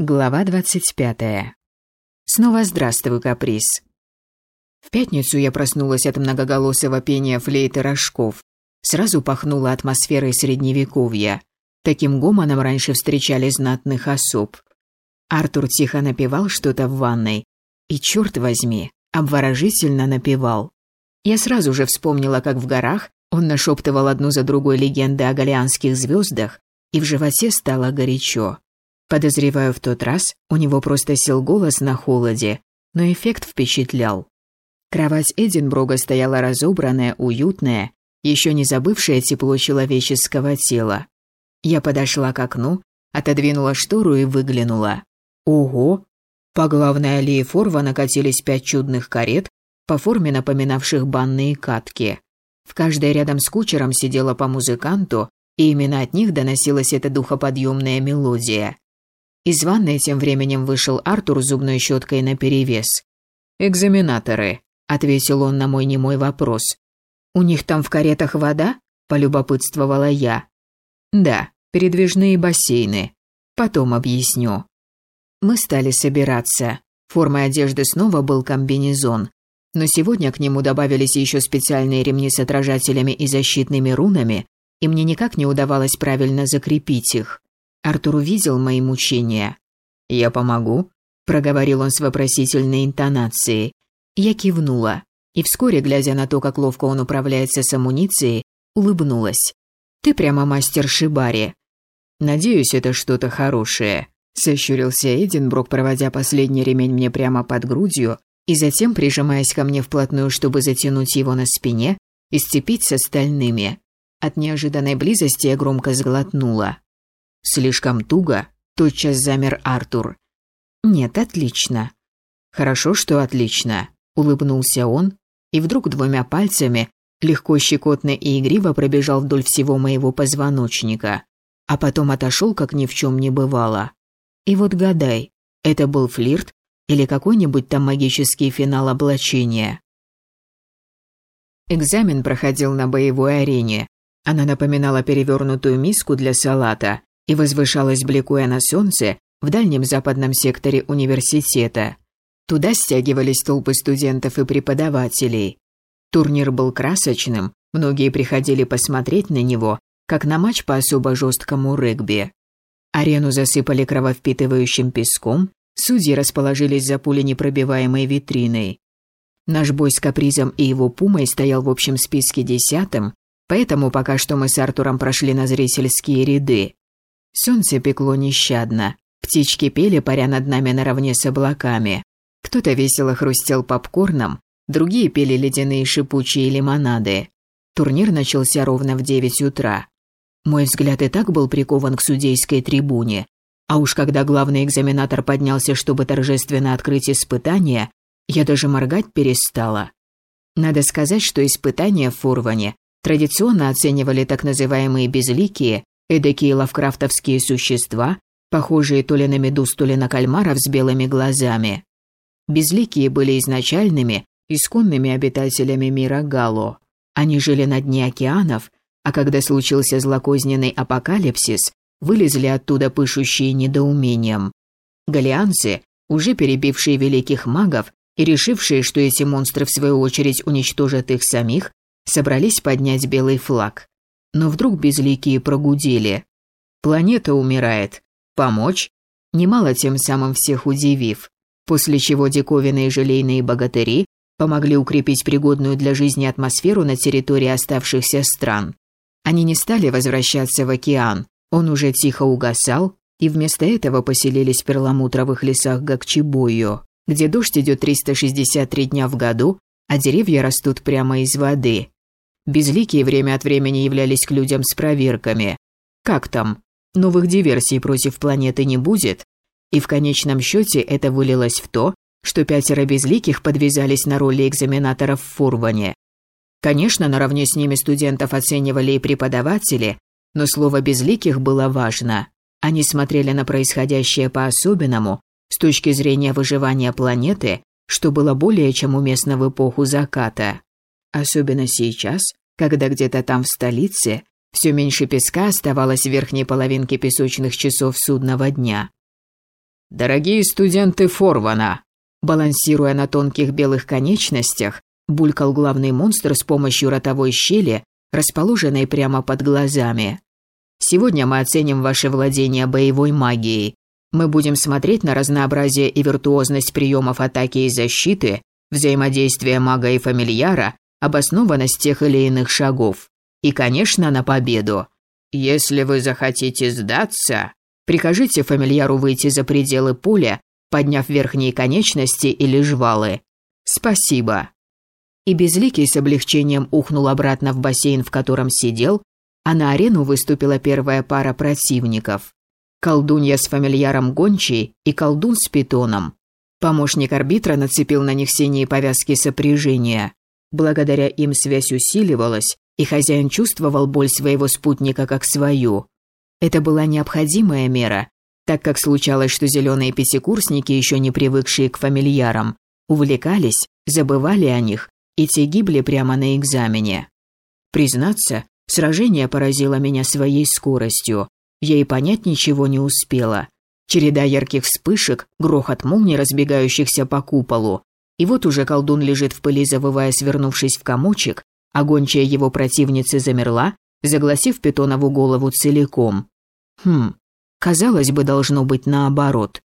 Глава 25. Снова здравствуй, каприз. В пятницу я проснулась от многоголосого пения флейты рожков. Сразу пахнуло атмосферой средневековья. Таким гомоном раньше встречали знатных особ. Артур тихо напевал что-то в ванной. И, черт возьми, обворожительно напевал. Я сразу же вспомнила, как в горах он нашептывал одну за другой легенды о галианских звездах, и в животе стало горячо. Подозреваю, в тот раз у него просто сел голос на холоде, но эффект впечатлял. Кровать Эдинброга стояла разобранная, уютная, еще не забывшая тепло человеческого тела. Я подошла к окну, отодвинула штору и выглянула. Ого! По главной аллее Форва накатились пять чудных карет, по форме напоминавших банные катки. В каждой рядом с кучером сидела по музыканту, и именно от них доносилась эта духоподъемная мелодия. Из ванной тем временем вышел Артур с зубной щеткой наперевес. «Экзаменаторы», — ответил он на мой немой вопрос. «У них там в каретах вода?» — полюбопытствовала я. «Да, передвижные бассейны. Потом объясню». Мы стали собираться. Формой одежды снова был комбинезон. Но сегодня к нему добавились еще специальные ремни с отражателями и защитными рунами, и мне никак не удавалось правильно закрепить их. Артур увидел мои мучения. «Я помогу?» – проговорил он с вопросительной интонацией. Я кивнула, и вскоре, глядя на то, как ловко он управляется с амуницией, улыбнулась. «Ты прямо мастер Шибари». «Надеюсь, это что-то хорошее», – сощурился Эдинброк, проводя последний ремень мне прямо под грудью и затем прижимаясь ко мне вплотную, чтобы затянуть его на спине и сцепить с остальными. От неожиданной близости я громко сглотнула. Слишком туго, тотчас замер Артур. Нет, отлично. Хорошо, что отлично, улыбнулся он и вдруг двумя пальцами легко щекотно и игриво пробежал вдоль всего моего позвоночника, а потом отошел, как ни в чем не бывало. И вот гадай, это был флирт или какой-нибудь там магический финал облачения. Экзамен проходил на боевой арене. Она напоминала перевернутую миску для салата, и возвышалась, бликуя на солнце, в дальнем западном секторе университета. Туда стягивались толпы студентов и преподавателей. Турнир был красочным, многие приходили посмотреть на него, как на матч по особо жесткому регби. Арену засыпали крововпитывающим песком, судьи расположились за пуленепробиваемой витриной. Наш бой с Капризом и его Пумой стоял в общем списке десятым, поэтому пока что мы с Артуром прошли на зрительские ряды. Солнце пекло нещадно. Птички пели, паря над нами наравне с облаками. Кто-то весело хрустел попкорном, другие пели ледяные шипучие лимонады. Турнир начался ровно в девять утра. Мой взгляд и так был прикован к судейской трибуне. А уж когда главный экзаменатор поднялся, чтобы торжественно открыть испытание, я даже моргать перестала. Надо сказать, что испытания в Фурване традиционно оценивали так называемые безликие, Эдакие лавкрафтовские существа, похожие то ли на медуз, то ли на кальмаров с белыми глазами. Безликие были изначальными, исконными обитателями мира Гало. Они жили на дне океанов, а когда случился злокозненный апокалипсис, вылезли оттуда пышущие недоумением. Галианцы, уже перебившие великих магов и решившие, что эти монстры в свою очередь уничтожат их самих, собрались поднять белый флаг. Но вдруг безликие прогудели. Планета умирает. Помочь? Немало тем самым всех удивив. После чего диковинные желейные богатыри помогли укрепить пригодную для жизни атмосферу на территории оставшихся стран. Они не стали возвращаться в океан, он уже тихо угасал, и вместо этого поселились в перламутровых лесах Гакчибойо, где дождь идет 363 дня в году, а деревья растут прямо из воды. Безликие время от времени являлись к людям с проверками. Как там? Новых диверсий против планеты не будет? И в конечном счете это вылилось в то, что пятеро безликих подвязались на роли экзаменаторов в Фурване. Конечно, наравне с ними студентов оценивали и преподаватели, но слово «безликих» было важно. Они смотрели на происходящее по-особенному, с точки зрения выживания планеты, что было более чем уместно в эпоху заката. Особенно сейчас, когда где-то там в столице все меньше песка оставалось в верхней половинке песочных часов судного дня. «Дорогие студенты Форвана!» Балансируя на тонких белых конечностях, булькал главный монстр с помощью ротовой щели, расположенной прямо под глазами. «Сегодня мы оценим ваше владение боевой магией. Мы будем смотреть на разнообразие и виртуозность приемов атаки и защиты, взаимодействие мага и фамильяра, обоснованность тех или иных шагов. И, конечно, на победу. Если вы захотите сдаться, прикажите фамильяру выйти за пределы поля, подняв верхние конечности или жвалы. Спасибо. И Безликий с облегчением ухнул обратно в бассейн, в котором сидел, а на арену выступила первая пара противников. Колдунья с фамильяром гончей и колдун с питоном. Помощник арбитра нацепил на них синие повязки сопряжения. Благодаря им связь усиливалась, и хозяин чувствовал боль своего спутника как свою. Это была необходимая мера, так как случалось, что зеленые пятикурсники, еще не привыкшие к фамильярам, увлекались, забывали о них, и те гибли прямо на экзамене. Признаться, сражение поразило меня своей скоростью. Я и понять ничего не успела. Череда ярких вспышек, грохот молний, разбегающихся по куполу. И вот уже колдун лежит в пыли, завывая, свернувшись в комочек, а гончая его противницы замерла, загласив питонову голову целиком. Хм, Казалось бы, должно быть наоборот.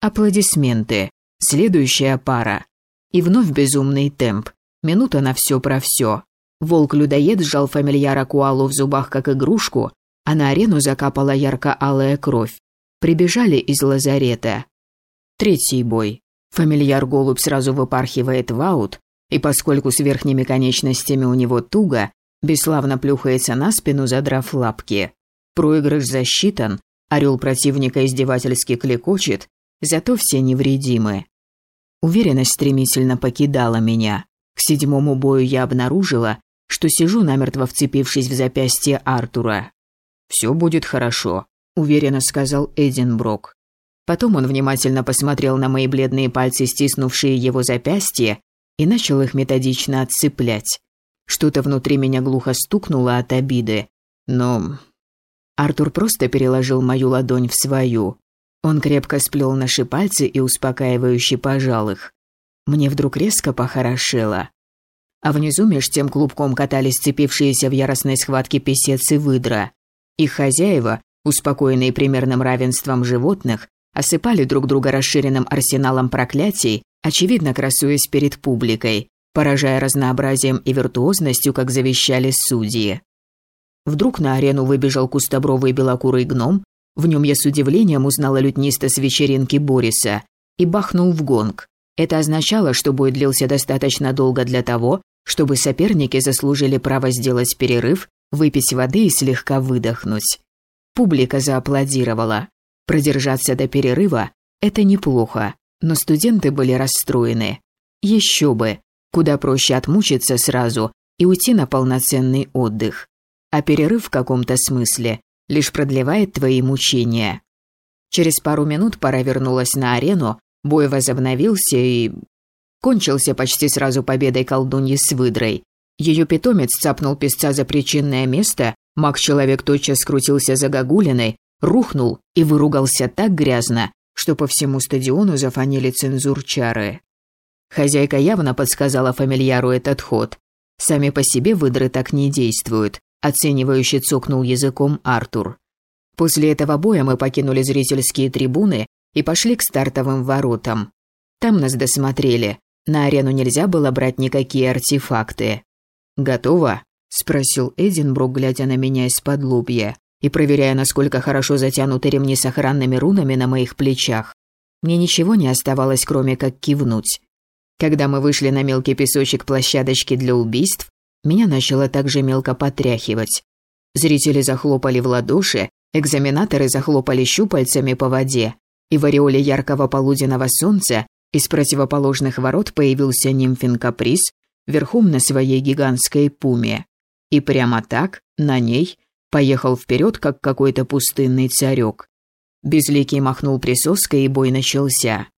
Аплодисменты. Следующая пара. И вновь безумный темп. Минута на все про все. Волк-людоед сжал фамильяра Куалу в зубах как игрушку, а на арену закапала ярко-алая кровь. Прибежали из лазарета. Третий бой. Фамильяр-голубь сразу выпархивает в аут, и поскольку с верхними конечностями у него туго, бесславно плюхается на спину, задрав лапки. Проигрыш засчитан, Орел противника издевательски клекочет, зато все невредимы. Уверенность стремительно покидала меня. К седьмому бою я обнаружила, что сижу намертво вцепившись в запястье Артура. «Все будет хорошо», – уверенно сказал Эдинброк. Потом он внимательно посмотрел на мои бледные пальцы, стиснувшие его запястье, и начал их методично отцеплять. Что-то внутри меня глухо стукнуло от обиды. Но Артур просто переложил мою ладонь в свою. Он крепко сплел наши пальцы и успокаивающе пожал их. Мне вдруг резко похорошело. А внизу меж тем клубком катались сцепившиеся в яростной схватке песец и выдра. Их хозяева, успокоенные примерным равенством животных, осыпали друг друга расширенным арсеналом проклятий, очевидно красуясь перед публикой, поражая разнообразием и виртуозностью, как завещали судьи. Вдруг на арену выбежал кустобровый белокурый гном, в нем я с удивлением узнала лютниста с вечеринки Бориса, и бахнул в гонг. Это означало, что бой длился достаточно долго для того, чтобы соперники заслужили право сделать перерыв, выпить воды и слегка выдохнуть. Публика зааплодировала. Продержаться до перерыва – это неплохо, но студенты были расстроены. Еще бы, куда проще отмучиться сразу и уйти на полноценный отдых а перерыв в каком-то смысле лишь продлевает твои мучения. Через пару минут пора вернулась на арену, бой возобновился и... Кончился почти сразу победой колдуньи с выдрой. Ее питомец цапнул песца за причинное место, маг-человек тотчас скрутился за гагулиной, рухнул и выругался так грязно, что по всему стадиону зафонили цензурчары. Хозяйка явно подсказала фамильяру этот ход. Сами по себе выдры так не действуют оценивающе цокнул языком Артур. После этого боя мы покинули зрительские трибуны и пошли к стартовым воротам. Там нас досмотрели. На арену нельзя было брать никакие артефакты. «Готово?» – спросил Эдинбрук, глядя на меня из-под лобья и проверяя, насколько хорошо затянуты ремни с охранными рунами на моих плечах. Мне ничего не оставалось, кроме как кивнуть. Когда мы вышли на мелкий песочек площадочки для убийств, меня начало также мелко потряхивать. Зрители захлопали в ладоши, экзаменаторы захлопали щупальцами по воде, и в ореоле яркого полуденного солнца из противоположных ворот появился нимфин Каприз верхом на своей гигантской пуме. И прямо так, на ней, поехал вперед, как какой-то пустынный царек. Безликий махнул присоской, и бой начался.